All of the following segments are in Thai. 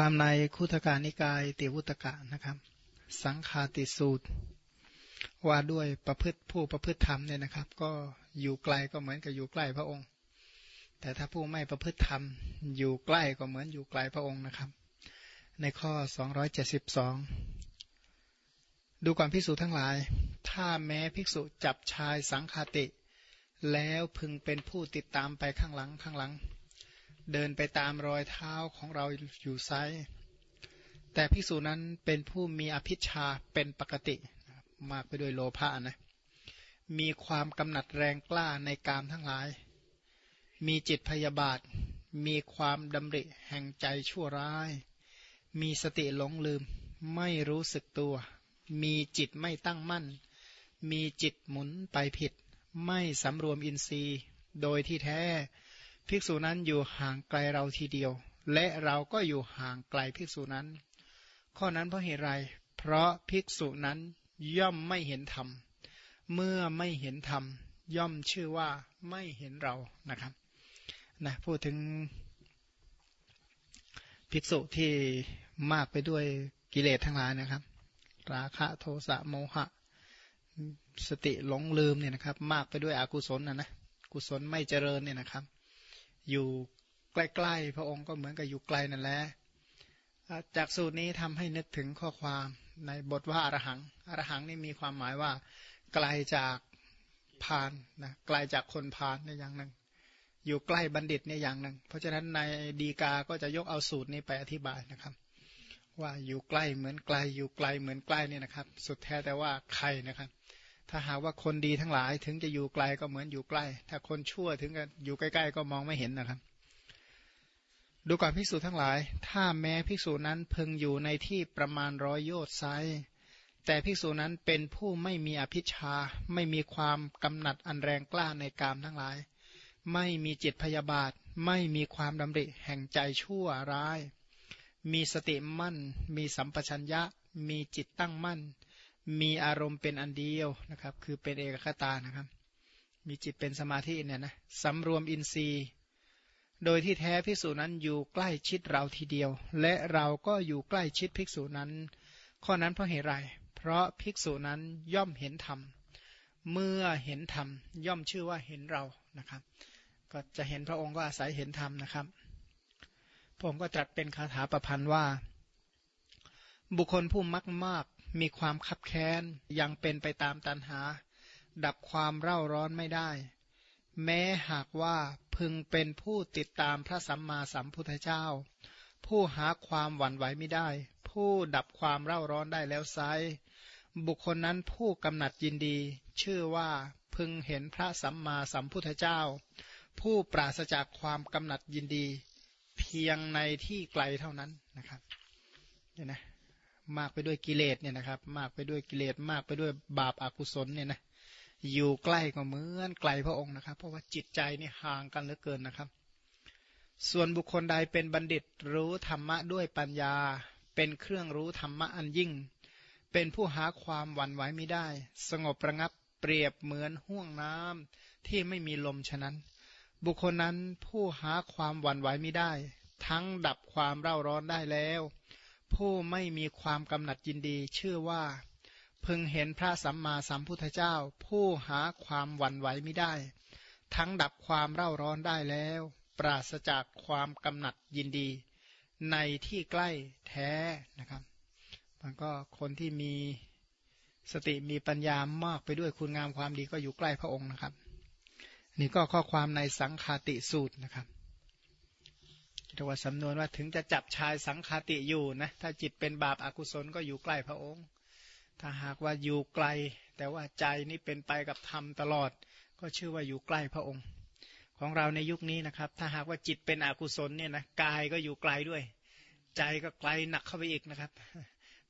ความในคุตการนิกายติวุตกะนะครับ สังคาติสูตร ว่าด้วยประพฤติผู้ประพฤติธรรมเนี่ยนะครับ ก็อยู่ไกลก็เหมือนกับอยู่ใกล้พระองค์ แต่ถ้าผู้ไม่ประพฤติธรรม อยู่ใกล้ก็เหมือนอยู่ไกลพระองค์นะครับ ในข้อ 272 ดูก่อนภิกษุทั้งหลาย ถ้าแม้ภิกษุจับชายสังคาติ แล้วพึงเป็นผู้ติดตามไปข้างหลังข้างหลัง เดินไปตามรอยเท้าของเราอยู่ไซแต่พิสูจนั้นเป็นผู้มีอภิชาเป็นปกติ มากไปด้วยโลภะนะ มีความกำหนัดแรงกล้าในกามทั้งหลาย มีจิตพยาบาท มีความดำริแห่งใจชั่วร้าย มีสติหลงลืม ไม่รู้สึกตัว มีจิตไม่ตั้งมั่น มีจิตหมุนไปผิด ไม่สำรวมอินทรีย์ โดยที่แท้ ภิกษุนั้นอยู่ห่างไกลเราทีเดียว และเราก็อยู่ห่างไกลภิกษุนั้น ข้อนั้นเพราะเหตุไร เพราะภิกษุนั้นย่อมไม่เห็นธรรม เมื่อไม่เห็นธรรม ย่อมชื่อว่าไม่เห็นเรานะครับนะพูดถึงภิกษุที่มากไปด้วยกิเลสทั้งหลายนะครับ ราคะโทสะโมหะ สติหลงลืมเนี่ยนะครับ มากไปด้วยอกุศลนะนะกุศลไม่เจริญเนี่ยนะครับ อยู่ใกล้ๆพระองค์ก็เหมือนกับอยู่ไกลนั่นแหละจากสูตรนี้ทำให้นึกถึงข้อความในบทว่าอรหังอรหังนี่มีความหมายว่า ไกลจากพานนะไกลจากคนพานในอย่างหนึ่ง อยู่ใกล้บัณฑิตในอย่างหนึ่ง เพราะฉะนั้นในดีกาก็จะยกเอาสูตรนี้ไปอธิบายนะครับ ว่าอยู่ใกล้เหมือนไกลอยู่ไกลเหมือนใกล้นี่นะครับ สุดแท้แต่ว่าใครนะครับ ถ้าหาว่าคนดีทั้งหลายถึงจะอยู่ไกลก็เหมือนอยู่ใกล้ ถ้าคนชั่วถึงจะอยู่ใกล้ ๆ ก็มองไม่เห็นนะครับ ดูก่อนภิกษุทั้งหลาย ถ้าแม้ภิกษุนั้นพึงอยู่ในที่ประมาณร้อยโยชน์ไซแต่ภิกษุนั้นเป็นผู้ไม่มีอภิชา ไม่มีความกำหนัดอันแรงกล้าในกามทั้งหลาย ไม่มีจิตพยาบาท ไม่มีความดำริแห่งใจชั่วร้าย มีสติมั่น มีสัมปชัญญะ มีจิตตั้งมั่น มีอารมณ์เป็นอันเดียวนะครับ คือเป็นเอกคตานะครับ มีจิตเป็นสมาธิเนี่ยนะสำรวมอินทรีย์ โดยที่แท้ภิกษุนั้นอยู่ใกล้ชิดเราทีเดียว และเราก็อยู่ใกล้ชิดภิกษุนั้น ข้อนั้นเพราะเหตุไร เพราะภิกษุนั้นย่อมเห็นธรรม เมื่อเห็นธรรมย่อมชื่อว่าเห็นเรานะครับ ก็จะเห็นพระองค์ก็อาศัยเห็นธรรมนะครับผมก็ตรัสเป็นคาถาประพันธ์ว่า บุคคลผู้มักมาก มีความคับแค้นยังเป็นไปตามตันหา ดับความเร่าร้อนไม่ได้ แม้หากว่าพึงเป็นผู้ติดตามพระสัมมาสัมพุทธเจ้า ผู้หาความหวั่นไหวไม่ได้ ผู้ดับความเร่าร้อนได้แล้วไซบุคคลนั้นผู้กำหนัดยินดี ชื่อว่าพึงเห็นพระสัมมาสัมพุทธเจ้า ผู้ปราศจากความกำหนัดยินดี เพียงในที่ไกลเท่านั้นนะครับเห็นไหม มากไปด้วยกิเลสเนี่ยนะครับ มากไปด้วยกิเลสมากไปด้วยบาปอากุศลเนี่ยนะอยู่ใกล้ก็เหมือนไกลพระองค์นะครับ เพราะว่าจิตใจนี่ห่างกันเหลือเกินนะครับ ส่วนบุคคลใดเป็นบัณฑิตรู้ธรรมะด้วยปัญญา เป็นเครื่องรู้ธรรมะอันยิ่ง เป็นผู้หาความหวั่นไหวไม่ได้ สงบระงับเปรียบเหมือนห่วงน้ำที่ไม่มีลมฉะนั้น บุคคลนั้นผู้หาความหวั่นไหวไม่ได้ ทั้งดับความเร่าร้อนได้แล้ว ผู้ไม่มีความกำหนัดยินดี ชื่อว่า พึงเห็นพระสัมมาสัมพุทธเจ้า ผู้หาความหวั่นไหวไม่ได้ ทั้งดับความเร่าร้อนได้แล้ว ปราศจากความกำหนัดยินดี ในที่ใกล้แท้นะครับ มันก็คนที่มีสติมีปัญญามากไปด้วยคุณงามความดีก็อยู่ใกล้พระองค์นะครับ นี่ก็ข้อความในสังคาติสูตรนะครับ เรียกว่าสำนวนว่าถึงจะจับชายสังคติอยู่นะถ้าจิตเป็นบาปอากุศลก็อยู่ใกล้พระองค์ ถ้าหากว่าอยู่ไกล แต่ว่าใจนี่เป็นไปกับธรรมตลอด ก็ชื่อว่าอยู่ใกล้พระองค์ ของเราในยุคนี้นะครับ ถ้าหากว่าจิตเป็นอกุศลเนี่ยนะกายก็อยู่ไกลด้วย ใจก็ไกลหนักเข้าไปอีกนะครับ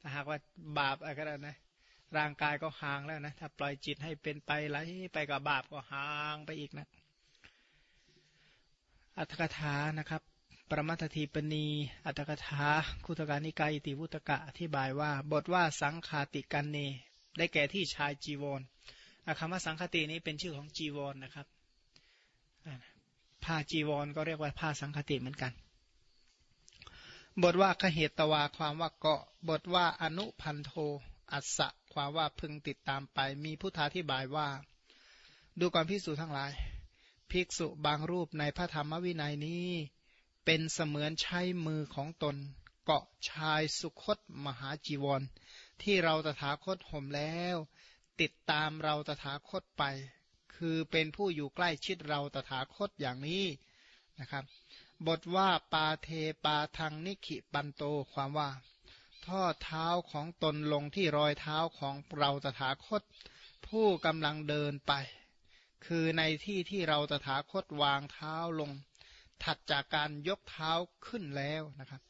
ถ้าหากว่าบาปอะไรก็ได้นะร่างกายก็ห่างแล้วนะถ้าปล่อยจิตให้เป็นไปไหลไปกับบาปก็ห่างไปอีกนะอัตถกถานะครับ ปรมัตถีปณี อัตถกถาคุตการนิกายติวุตกะอธิบายว่า บทว่าสังคาติกันเน ได้แก่ที่ชายจีวรคำว่าสังคตินี้เป็นชื่อของจีวรนนะครับผ้าจีวรก็เรียกว่าผ้าสังคติเหมือนกัน บทว่าขเหตวาความว่าเกาะ บทว่าอนุพันโท อัสสะความว่าพึงติดตามไป มีพุทธาธิบายว่า ดูก่อนพิสูจทั้งหลาย ภิกษุบางรูปในพระธรรมวินัยนี้ เป็นเสมือนใช้มือของตน เกาะชายสุคตมหาจีวร ที่เราตถาคตห่มแล้ว ติดตามเราตถาคตไป คือเป็นผู้อยู่ใกล้ชิดเราตถาคตอย่างนี้นะครับ บทว่าปาเทปาทางนิขิปันโตความว่า ท่อเท้าของตนลงที่รอยเท้าของเราตถาคต ผู้กำลังเดินไป คือในที่ที่เราตถาคตวางเท้าลง ถัดจากการยกเท้าขึ้นแล้วนะครับ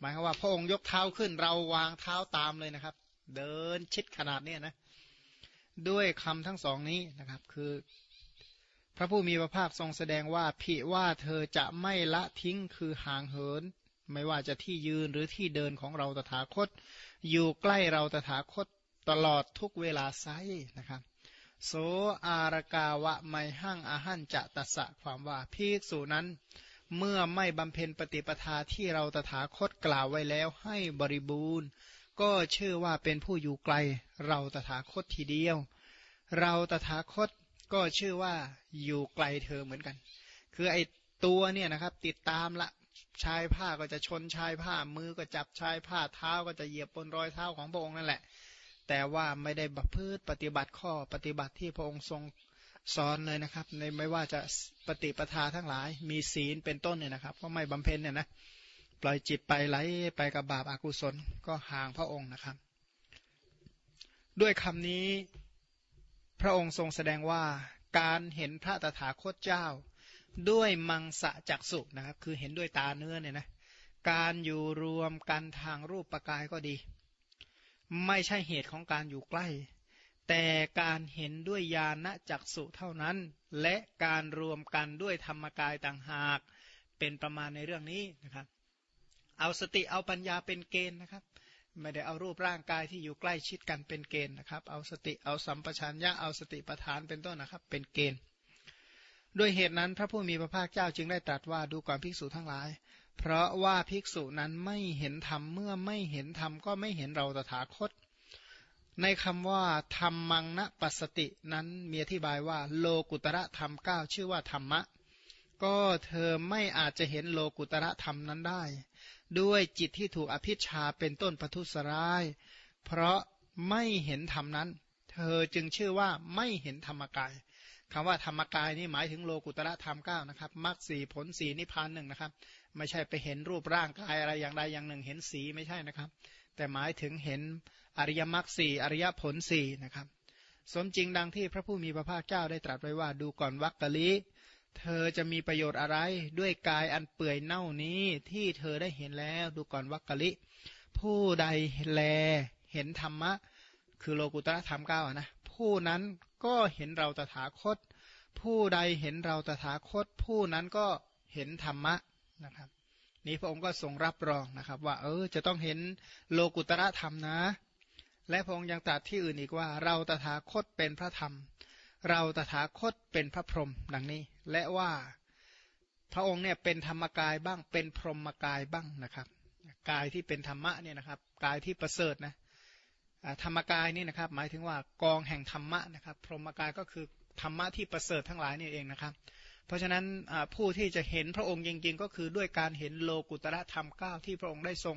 หมายความว่าพระองค์ยกเท้าขึ้นเราวางเท้าตามเลยนะครับ เดินชิดขนาดนี้นะด้วยคำทั้งสองนี้นะครับ คือ พระผู้มีพระภาคทรงแสดงว่าผิว่าเธอจะไม่ละทิ้งคือห่างเหิน ไม่ว่าจะที่ยืนหรือที่เดินของเราตถาคต อยู่ใกล้เราตถาคตตลอดทุกเวลาไซนะครับโสอารกาวะไมหั่งอาหันจะตะสะความว่าภิกษุนั้น เมื่อไม่บำเพ็ญปฏิปทาที่เราตถาคตกล่าวไว้แล้วให้บริบูรณ์ ก็เชื่อว่าเป็นผู้อยู่ไกล เราตถาคตทีเดียว เราตถาคตก็ชื่อว่าอยู่ไกลเธอเหมือนกัน คือไอ้ตัวเนี่ยนะครับติดตามละชายผ้าก็จะชนชายผ้ามือก็จับชายผ้าเท้าก็จะเหยียบบนรอยเท้าของพระองค์นั่นแหละ แต่ว่าไม่ได้บัพพืชปฏิบัติข้อปฏิบัติที่พระองค์ทรง สอนเลยนะครับในไม่ว่าจะปฏิปทาทั้งหลาย มีศีลเป็นต้นเนี่ยนะครับ ก็ไม่บำเพ็ญเนี่ยนะปล่อยจิตไปไหลไปกับบาปอากุศลก็ห่างพระองค์นะครับ ด้วยคำนี้พระองค์ทรงแสดงว่าการเห็นพระตถาคตเจ้า ด้วยมังสะจักสุนะครับ คือเห็นด้วยตาเนื้อเนี่ยนะการอยู่รวมกันทางรูปประกายก็ดี ไม่ใช่เหตุของการอยู่ใกล้ แต่การเห็นด้วยญาณจักสุเท่านั้น และการรวมกันด้วยธรรมกายต่างหาก เป็นประมาณในเรื่องนี้นะครับ เอาสติเอาปัญญาเป็นเกณฑ์นะครับ ไม่ได้เอารูปร่างกายที่อยู่ใกล้ชิดกันเป็นเกณฑ์นะครับ เอาสติเอาสัมปชัญญะเอาสติปัฏฐานเป็นต้นนะครับ เป็นเกณฑ์ด้วยเหตุนั้นพระผู้มีพระภาคเจ้าจึงได้ตรัสว่าดูก่อนภิกษุทั้งหลาย เพราะว่าภิกษุนั้นไม่เห็นธรรมเมื่อไม่เห็นธรรมก็ไม่เห็นเราตถาคต ในคำว่าธรรมังนะปัสตินั้นมีอธิบายว่า โลกุตระธรรมเก้าชื่อว่าธรรมะ ก็เธอไม่อาจจะเห็นโลกุตระธรรมนั้นได้ ด้วยจิตที่ถูกอภิชาเป็นต้นปทุสร้าย เพราะไม่เห็นธรรมนั้น เธอจึงชื่อว่าไม่เห็นธรรมกายคำว่าธรรมกายนี่หมายถึงโลกุตระธรรมเก้านะครับมรรคสีผลสีนิพพานหนึ่งนะครับ ไม่ใช่ไปเห็นรูปร่างกายอะไรอย่างใดอย่างหนึ่ง เห็นสีไม่ใช่นะครับ แต่หมายถึงเห็นอริยมรรคสี่อริยผลสี่นะครับ สมจริงดังที่พระผู้มีพระภาคเจ้าได้ตรัสไว้ว่าดูก่อนวัคกะลิเธอจะมีประโยชน์อะไรด้วยกายอันเปื่อยเน่านี้ที่เธอได้เห็นแล้วดูก่อนวัคกะลิ ผู้ใดแลเห็นธรรมะ คือโลกุตระธรรมเก้านะผู้นั้นก็เห็นเราตถาคต ผู้ใดเห็นเราตถาคต ผู้นั้นก็เห็นธรรมะนะครับ นี้พระองค์ก็ทรงรับรองนะครับ ว่า เออจะต้องเห็นโลกุตระธรรมนะ และพระองค์ยังตรัสที่อื่นอีกว่า เราตถาคตเป็นพระธรรม เราตถาคตเป็นพระพรหมดังนี้ และว่าพระองค์เนี่ยเป็นธรรมกายบ้าง เป็นพรหมกายบ้างนะครับกายที่เป็นธรรมะเนี่ยนะครับกายที่ประเสริฐนะธรรมกายนี่นะครับ หมายถึงว่ากองแห่งธรรมะนะครับ พรหมกายก็คือธรรมะที่ประเสริฐทั้งหลายนี่เองนะครับ เพราะฉะนั้นผู้ที่จะเห็นพระองค์จริง ๆ ก็คือด้วยการเห็นโลกุตระธรรมเก้าที่พระองค์ได้ทรง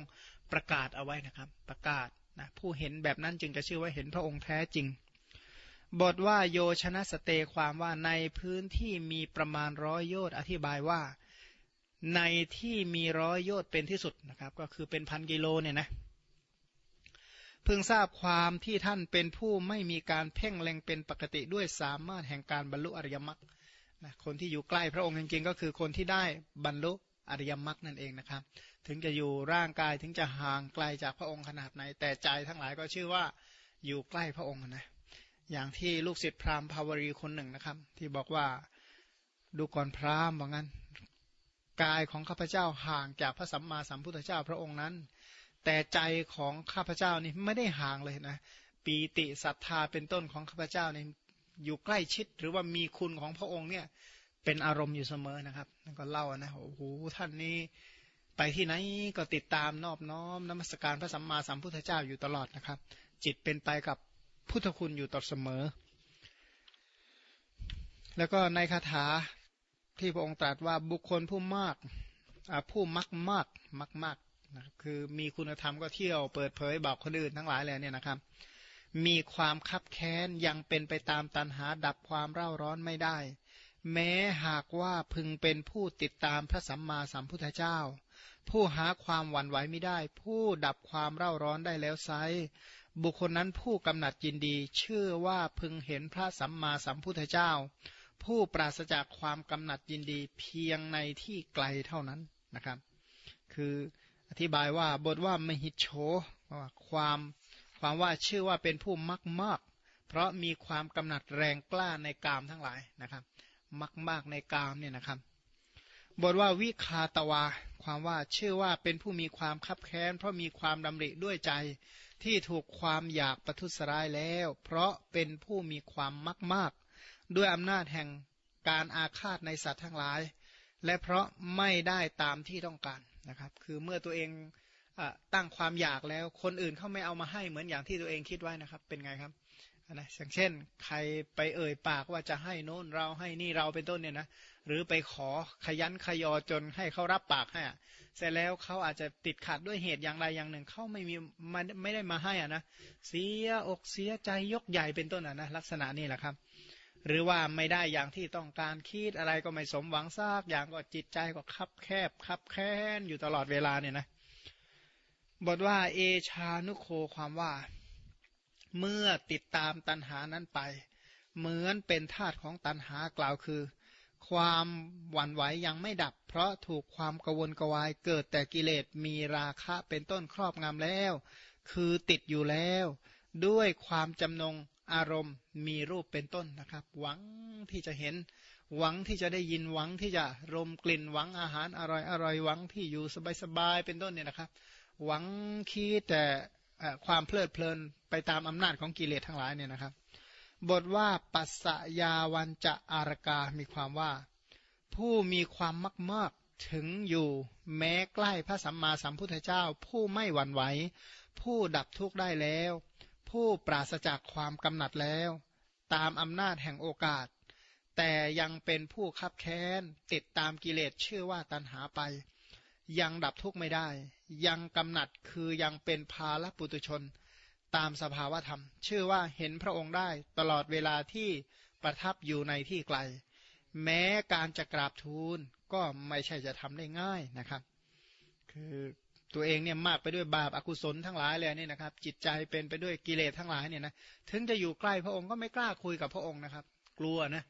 ประกาศเอาไว้นะครับ ประกาศนะผู้เห็นแบบนั้นจึงจะชื่อว่าเห็นพระองค์แท้จริง บทว่าโยชนะสเตความว่าในพื้นที่มีประมาณร้อยโยชน์อธิบายว่า ในที่มีร้อยโยชน์เป็นที่สุดนะครับ ก็คือเป็นพันกิโลเนี่ยนะเพิ่งทราบความที่ท่านเป็นผู้ไม่มีการเพ่งเล็งเป็นปกติด้วยสามารถแห่งการบรรลุอริยมรรค นะคนที่อยู่ใกล้พระองค์จริงๆ ก็คือคนที่ได้บรรลุอริยมรรคนั่นเองนะครับ ถึงจะอยู่ร่างกายถึงจะห่างไกลจากพระองค์ขนาดไหน แต่ใจทั้งหลายก็ชื่อว่าอยู่ใกล้พระองค์นะอย่างที่ลูกศิษย์พราหมณ์ภาวรีคนหนึ่งนะครับ ที่บอกว่าดูก่อนพราหมณ์ว่างั้น กายของข้าพเจ้าห่างจากพระสัมมาสัมพุทธเจ้าพระองค์นั้น แต่ใจของข้าพเจ้านี่ไม่ได้ห่างเลยนะปีติศรัทธาเป็นต้นของข้าพเจ้านี่ อยู่ใกล้ชิดหรือว่ามีคุณของพระองค์เนี่ยเป็นอารมณ์อยู่เสมอนะครับนั่นก็เล่านะโอ้โหท่านนี้ไปที่ไหนก็ติดตามนอบน้อมนมัสการพระสัมมาสัมพุทธเจ้าอยู่ตลอดนะครับ จิตเป็นไปกับพุทธคุณอยู่ตลอดเสมอ แล้วก็ในคาถาที่พระองค์ตรัสว่าบุคคลผู้มากผู้มักมากมักมากนะคือมีคุณธรรมก็เที่ยวเปิดเผยบอกคนอื่นทั้งหลายเลยเนี่ยนะครับ มีความคับแค้นยังเป็นไปตามตันหาดับความเร่าร้อนไม่ได้ แม้หากว่าพึงเป็นผู้ติดตามพระสัมมาสัมพุทธเจ้า ผู้หาความหวั่นไหวไม่ได้ ผู้ดับความเร่าร้อนได้แล้วไซบุคคลนั้นผู้กำหนัดยินดี เชื่อว่าพึงเห็นพระสัมมาสัมพุทธเจ้า ผู้ปราศจากความกำหนัดยินดีเพียงในที่ไกลเท่านั้นนะครับ คืออธิบายว่าบทว่ามหิโชว่าความ ความว่าชื่อว่าเป็นผู้มักมากเพราะมีความกำหนัดแรงกล้าในกามทั้งหลายนะครับ มักมากในกามเนี่ยนะครับ บทว่าวิคาตวา ความว่าชื่อว่าเป็นผู้มีความคับแค้น เพราะมีความดำริด้วยใจที่ถูกความอยากประทุษร้ายแล้ว เพราะเป็นผู้มีความมักมาก ด้วยอำนาจแห่งการอาฆาตในสัตว์ทั้งหลาย และเพราะไม่ได้ตามที่ต้องการนะครับ คือเมื่อตัวเอง ตั้งความอยากแล้ว คนอื่นเขาไม่เอามาให้เหมือนอย่างที่ตัวเองคิดไว้นะครับ เป็นไงครับนะอย่างเช่น ใครไปเอ่ยปากว่าจะให้โน้นเราให้นี่เราเป็นต้นเนี่ยนะหรือไปขอขยันขยอจนให้เขารับปากให้เสร็จแล้วเขาอาจจะติดขัดด้วยเหตุอย่างใดอย่างหนึ่งเขาไม่มีมันไม่ได้มาให้อะนะเสียอกเสียใจยกใหญ่เป็นต้นอะนะลักษณะนี้แหละครับ หรือว่าไม่ได้อย่างที่ต้องการคิดอะไรก็ไม่สมหวังซากอย่างก็จิตใจก็คับแคบคับแค้นอยู่ตลอดเวลาเนี่ยนะ บทว่าเอชานุโคความว่า เมื่อติดตามตันหานั้นไป เหมือนเป็นธาตุของตันหากล่าวคือ ความหวั่นไหวยังไม่ดับ เพราะถูกความกวนกวายเกิดแต่กิเลสมีราคะเป็นต้นครอบงำแล้ว คือติดอยู่แล้ว ด้วยความจำนงอารมณ์มีรูปเป็นต้นนะครับ หวังที่จะเห็น หวังที่จะได้ยินหวังที่จะรมกลิ่นหวังอาหารอร่อยอร่อยหวังที่อยู่สบายๆเป็นต้นเนี่ยนะครับ หวังคิดแต่ความเพลิดเพลินไปตามอำนาจของกิเลสทั้งหลายเนี่ยนะครับ บทว่าปัสสยาวันจะอารกา มีความว่า ผู้มีความมากมากถึงอยู่แม้ใกล้พระสัมมาสัมพุทธเจ้า ผู้ไม่หวั่นไหว ผู้ดับทุกข์ได้แล้ว ผู้ปราศจากความกำหนัดแล้ว ตามอำนาจแห่งโอกาส แต่ยังเป็นผู้คับแค้นติดตามกิเลสชื่อว่าตันหาไป ยังดับทุกข์ไม่ได้ ยังกำหนัดคือยังเป็นภาลปุตุชน ตามสภาวธรรม ชื่อว่าเห็นพระองค์ได้ตลอดเวลาที่ประทับอยู่ในที่ไกล แม้การจะกราบทูลก็ไม่ใช่จะทำได้ง่ายนะครับ คือตัวเองเนี่ยมากไปด้วยบาปอากุศลทั้งหลายเลยนี่นะครับ จิตใจเป็นไปด้วยกิเลสทั้งหลายเนี่ยนะถึงจะอยู่ใกล้พระองค์ก็ไม่กล้าคุยกับพระองค์นะครับ กลัวนะ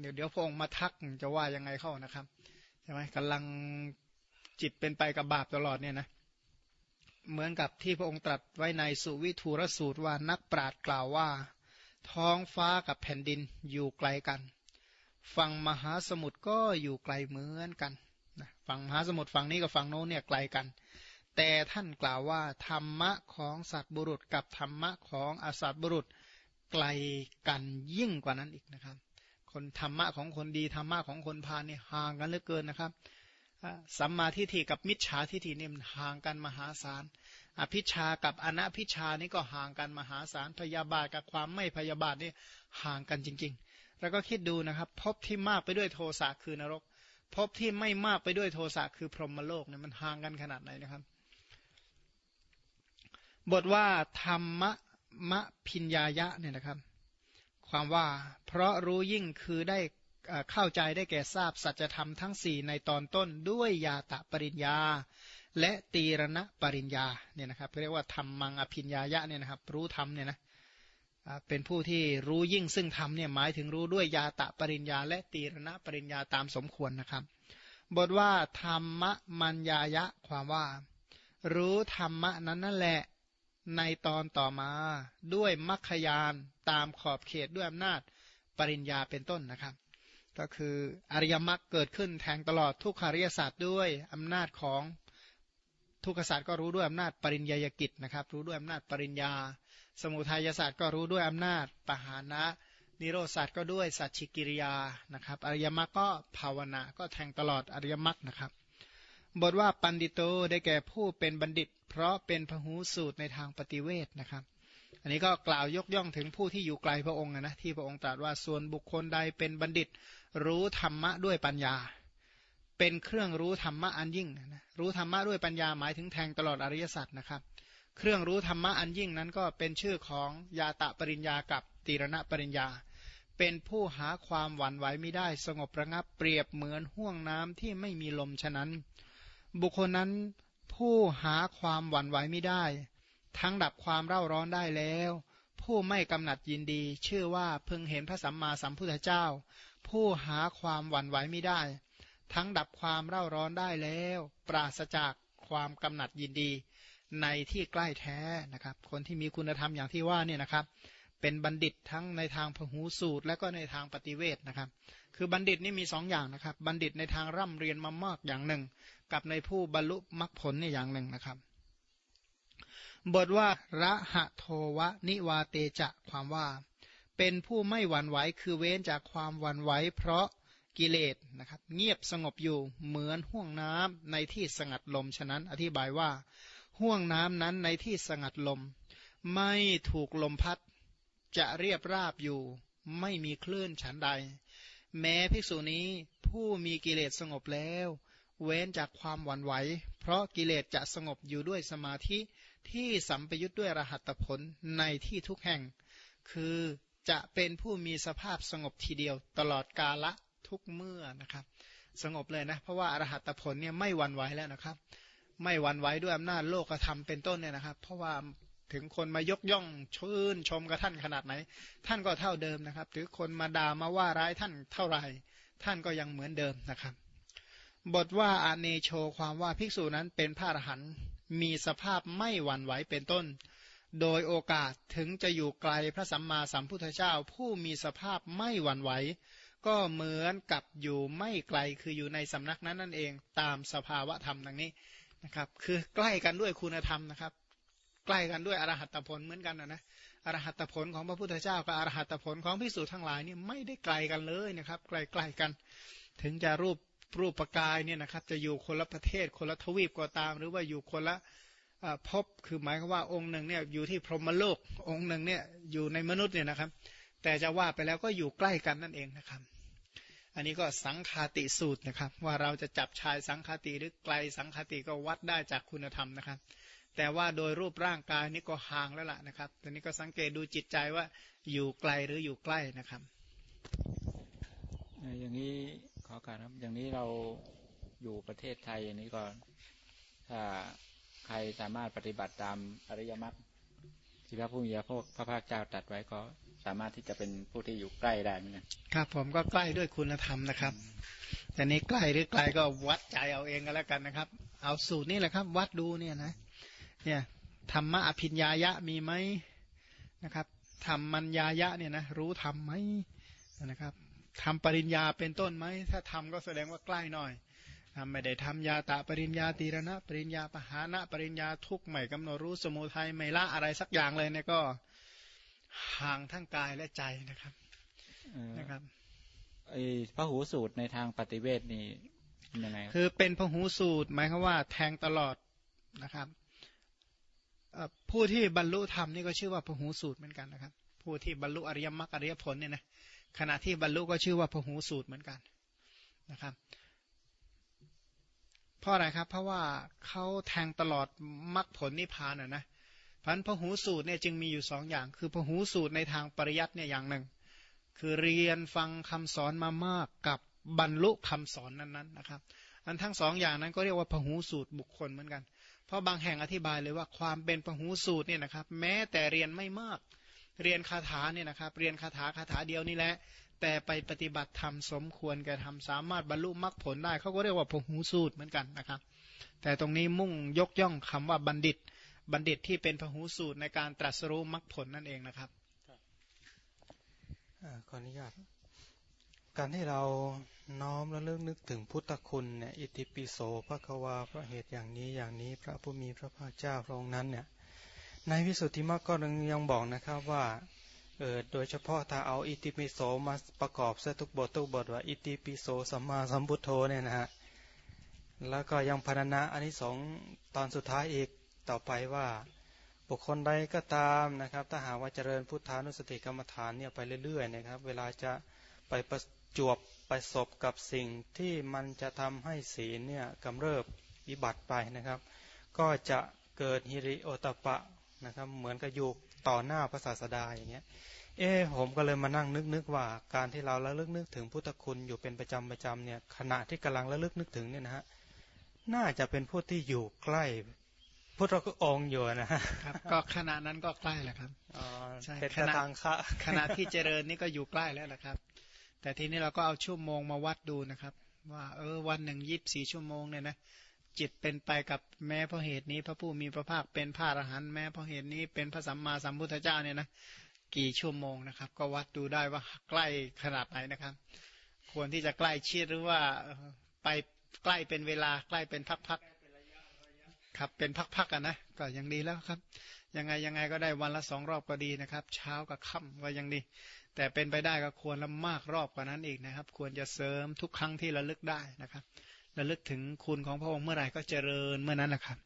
เดี๋ยวเดี๋ยวพระองค์มาทักจะว่ายังไงเข้านะครับใช่ไหมกำลัง จิตเป็นไปกับบาปตลอดเนี่ยนะเหมือนกับที่พระองค์ตรัสไว้ในสุวิทูรสูตรว่านักปราดกล่าวว่า ท้องฟ้ากับแผ่นดินอยู่ไกลกัน ฝั่งมหาสมุทรก็อยู่ไกลเหมือนกันฝั่งมหาสมุทรฝั่งนี้กับฝั่งโน้นเนี่ยไกลกัน แต่ท่านกล่าวว่าธรรมะของสัตว์บุรุษกับธรรมะของอสัตว์บุรุษไกลกันยิ่งกว่านั้นอีกนะครับ คนธรรมะของคนดีธรรมะของคนพาลนี่ห่างกันเหลือเกินนะครับ สัมมาทิฏฐิกับมิจฉาทิฏฐินี่มันห่างกันมหาศาล อภิชากับอนัพิชานี่ก็ห่างกันมหาศาล พยาบาทกับความไม่พยาบาทนี่ห่างกันจริง ๆ แล้วก็คิดดูนะครับ พบที่มากไปด้วยโทสะคือนรก พบที่ไม่มากไปด้วยโทสะคือพรหมโลกเนี่ยมันห่างกันขนาดไหนนะครับ บทว่าธรรมะมะพิญญายะเนี่ยนะครับ ความว่าเพราะรู้ยิ่งคือได้ เข้าใจได้แก่ทราบสัจธรรมทั้งสี่ในตอนต้นด้วยยาตะปริญญา และตีรณะปริญญาเนี่ยนะครับเรียกว่าธรรมังอภิญญายะเนี่ยนะครับรู้ธรรมเนี่ยนะเป็นผู้ที่รู้ยิ่งซึ่งธรรมเนี่ยหมายถึงรู้ด้วยยาตะปริญญา และตีรณะปริญญาตามสมควรนะครับ บทว่าธรรมมัญญายะความว่า รู้ธรรมะนั้นนั่นแหละในตอนต่อมาด้วยมัคคยานตามขอบเขตด้วยอำนาจปริญญาเป็นต้นนะครับ ก็คืออริยมรรคเกิดขึ้นแทงตลอดทุกขาริยศาสตร์ด้วยอำนาจของทุกขศาสตร์ก็รู้ด้วยอำนาจปริญญากิจนะครับ รู้ด้วยอำนาจปริญญา สมุทัยศาสตร์ก็รู้ด้วยอำนาจปหานะ นิโรศาสตร์ก็ด้วยสัจฉิกิริยานะครับ อริยมรรคก็ภาวนาก็แทงตลอดอริยมรรคนะครับ บทว่าปันดิโตได้แก่ผู้เป็นบัณฑิต เพราะเป็นพหูสูตรในทางปฏิเวทนะครับ อันนี้ก็กล่าวยกย่องถึงผู้ที่อยู่ไกลพระองค์นะที่พระองค์ตรัสว่าส่วนบุคคลใดเป็นบัณฑิต รู้ธรรมะด้วยปัญญา เป็นเครื่องรู้ธรรมะอันยิ่งนะรู้ธรรมะด้วยปัญญาหมายถึงแทงตลอดอริยสัจนะครับ เครื่องรู้ธรรมะอันยิ่งนั้นก็เป็นชื่อของยาตะปริญญากับตีรณะปริญญา เป็นผู้หาความหวั่นไหวไม่ได้สงบระงับเปรียบเหมือนห่วงน้ำที่ไม่มีลมฉะนั้น บุคคลนั้นผู้หาความหวั่นไหวไม่ได้ ทั้งดับความเร่าร้อนได้แล้ว ผู้ไม่กำหนัดยินดี ชื่อว่าพิ่งเห็นพระสัมมาสัมพุทธเจ้า ผู้หาความหวั่นไหวไม่ได้ ทั้งดับความเร่าร้อนได้แล้ว ปราศจากความกำหนัดยินดี ในที่ใกล้แท้นะครับ คนที่มีคุณธรรมอย่างที่ว่าเนี่ยนะครับ เป็นบัณฑิตทั้งในทางพหูสูตร และก็ในทางปฏิเวทนะครับ คือบัณฑิตนี่มีสองอย่างนะครับ บัณฑิตในทางร่ำเรียนมามากอย่างหนึ่ง กับในผู้บรรลุมรรคผลเนี่ยอย่างหนึ่งนะครับ บทว่าระหะโทวะนิวาเตจะความว่า เป็นผู้ไม่หวั่นไหวคือเว้นจากความหวั่นไหวเพราะกิเลสนะครับ เงียบสงบอยู่เหมือนห่วงน้ำในที่สงัดลมฉะนั้น อธิบายว่าห่วงน้ำนั้นในที่สงัดลม ไม่ถูกลมพัด จะเรียบราบอยู่ ไม่มีคลื่นฉันใด แม้ภิกษุนี้ผู้มีกิเลสสงบแล้ว เว้นจากความหวั่นไหว เพราะกิเลสจะสงบอยู่ด้วยสมาธิ ที่สัมปยุทธ์ด้วยรหัตผลในที่ทุกแห่ง คือจะเป็นผู้มีสภาพสงบทีเดียวตลอดกาละทุกเมื่อนะครับ สงบเลยนะ เพราะว่าอรหัตผลเนี่ยไม่หวั่นไหวแล้วนะครับ ไม่หวั่นไหวด้วยอำนาจโลกธรรมเป็นต้นเนี่ยนะครับ เพราะว่าถึงคนมายกย่องชื่นชมกับท่านขนาดไหน ท่านก็เท่าเดิมนะครับ หรือคนมาด่ามาว่าร้ายท่านเท่าไหร่ ท่านก็ยังเหมือนเดิมนะครับ บทว่าอเนโชความว่าภิกษุนั้นเป็นพระอรหันต์ มีสภาพไม่หวั่นไหวเป็นต้น โดยโอกาสถึงจะอยู่ไกลพระสัมมาสัมพุทธเจ้า ผู้มีสภาพไม่หวั่นไหว ก็เหมือนกับอยู่ไม่ไกลคืออยู่ในสำนักนั้นนั่นเองตามสภาวะธรรมดังนี้นะครับ คือใกล้กันด้วยคุณธรรมนะครับ ใกล้กันด้วยอรหัตผลเหมือนกันนะนะอรหัตผลของพระพุทธเจ้ากับอรหัตผลของพิสูจน์ทั้งหลายนี่ไม่ได้ไกลกันเลยนะครับ ใกล้ๆกัน ถึงจะรูป รูปกายเนี่ยนะครับจะอยู่คนละประเทศคนละทวีปก็ตาม หรือว่าอยู่คนละพบคือหมายความว่าองค์หนึ่งเนี่ยอยู่ที่พรหมโลกองค์หนึ่งเนี่ยอยู่ในมนุษย์เนี่ยนะครับ แต่จะว่าไปแล้วก็อยู่ใกล้กันนั่นเองนะครับ อันนี้ก็สังคาติสูตรนะครับ ว่าเราจะจับชายสังคาติหรือไกลสังคาติก็วัดได้จากคุณธรรมนะครับ แต่ว่าโดยรูปร่างกายนี่ก็ห่างแล้วล่ะนะครับตอนนี้ก็สังเกตดูจิตใจว่าอยู่ไกลหรืออยู่ใกล้นะครับอย่างนี้ อการครับ อย่างนี้เราอยู่ประเทศไทยอย่างนี้ก็ถ้าใครสามารถปฏิบัติตามอริยมรรคที่พระผู้มีพระพระภาคเจ้าตรัสไว้ก็สามารถที่จะเป็นผู้ที่อยู่ใกล้ได้เหมือนกันครับ ผมก็ใกล้ด้วยคุณธรรมนะครับ แต่นี้ใกล้หรือไกลก็วัดใจเอาเองก็แล้วกันนะครับ เอาสูตรนี้แหละครับ วัดดูเนี่ยนะ เนี่ยธรรมะอภิญญายะมีไหมนะครับธรรมมัญญายะเนี่ยนะรู้ธรรมไหมนะครับ ทำปริญญาเป็นต้นไหม ถ้าทำก็แสดงว่าใกล้หน่อยไม่ได้ทำยาตะปริญญาตีรณะ ปริญญาปหานะปริญญาทุกใหม่กำหนดรู้สมุทัยไม่ละอะไรสักอย่างเลยเนี่ยก็ห่างทั้งกายและใจนะครับนะครับไอ้พระหูสูตรในทางปฏิเวทนี่ยังไงคือเป็นพระหูสูตรหมายความว่าแทงตลอดนะครับผู้ที่บรรลุธรรมนี่ก็ชื่อว่าพหูสูตรเหมือนกันนะครับ ผู้ที่บรรลุอริยมรรคอริยผลเนี่ยนะ ขณะที่บรรลุก็ชื่อว่าพหูสูตรเหมือนกันนะครับเพราะอะไรครับ เพราะว่าเขาแทงตลอดมรรคผลนิพพานอะนะพันพหูสูตรเนี่ยจึงมีอยู่สองอย่าง คือพหูสูตรในทางปริยัติเนี่ยอย่างหนึ่ง คือเรียนฟังคำสอนมามากกับบรรลุคำสอนนั้นๆนะครับ อันทั้งสองอย่างนั้นก็เรียกว่าพหูสูตรบุคคลเหมือนกัน เพราะบางแห่งอธิบายเลยว่าความเป็นพหูสูตรเนี่ยนะครับ แม้แต่เรียนไม่มาก เรียนคาถาเนี่ยนะครับ เรียนคาถาคาถาเดียวนี่แหละ แต่ไปปฏิบัติธรรมสมควรแก่ทำสามารถบรรลุมรรคผลได้เขาก็เรียกว่าพหูสูตรเหมือนกันนะครับ แต่ตรงนี้มุ่งยกย่องคำว่าบัณฑิต บัณฑิตที่เป็นพหูสูตรในการตรัสรู้มรรคผลนั่นเองนะครับขออนุญาตการที่เราน้อมและเลือกนึกถึงพุทธคุณเนี่ยอิติปิโสพระควาพระเหตุอย่างนี้อย่างนี้พระผู้มีพระภาคเจ้าพระองค์นั้นเนี่ย ในวิสุทธิมรรคก็ยังบอกนะครับว่าเออโดยเฉพาะถ้าเอาอิติปิโสมาประกอบเสทุกบททุกบทว่าอิติปิโสสัมมาสัมพุทโธเนี่ยนะฮะแล้วก็ยังพรรณนาอันที่สองตอนสุดท้ายอีกต่อไปว่า บุคคลใดก็ตามนะครับ ถ้าหากว่าเจริญพุทธานุสติกรรมฐานเนี่ยไปเรื่อยๆนะครับ เวลาจะไปประจวบไปสบกับสิ่งที่มันจะทำให้ศีลเนี่ยกำเริบวิบัติไปนะครับ ก็จะเกิดฮิริโอตปะ นะครับ เหมือนกับอยู่ต่อหน้าพระศาสดาอย่างเงี้ย เอ๊ผมก็เลยมานั่งนึกนึกว่า การที่เราระลึกนึกถึงพุทธคุณอยู่เป็นประจำประจำเนี่ย ขณะที่กำลังระลึกนึกถึงเนี่ยนะฮะน่าจะเป็นผู้ที่อยู่ใกล้พุทธองค์อยู่นะฮะครับก็ขณะนั้นก็ใกล้แหละครับอ๋อใช่เป็นขณะทางคะขณะที่เจริญนี่ก็อยู่ใกล้แล้วแหละครับ แต่ทีนี้เราก็เอาชั่วโมงมาวัดดูนะครับ ว่า เออวันหนึ่งยีิบสี่ชั่วโมงเนี่ยนะ จิตเป็นไปกับแม้เพราะเหตุนี้ พระผู้มีพระภาคเป็นพระอรหันต์แม้เพราะเหตุนี้เป็นพระสัมมาสัมพุทธเจ้าเนี่ยนะกี่ชั่วโมงนะครับ ก็วัดดูได้ว่าใกล้ขนาดไหนนะครับ ควรที่จะใกล้ชิดหรือว่าไปใกล้เป็นเวลาใกล้เป็นพักๆครับเป็นพักๆกันนะก็ยังดีแล้วครับ ยังไงยังไงก็ได้วันละสองรอบก็ดีนะครับ เช้ากับค่ำก็ยังดี แต่เป็นไปได้ก็ควรละมากรอบกว่านั้นอีกนะครับ ควรจะเสริมทุกครั้งที่ระลึกได้นะครับ ระลึกถึงคุณของพระองค์เมื่อไหร่ก็เจริญเมื่อนั้นแหละครับ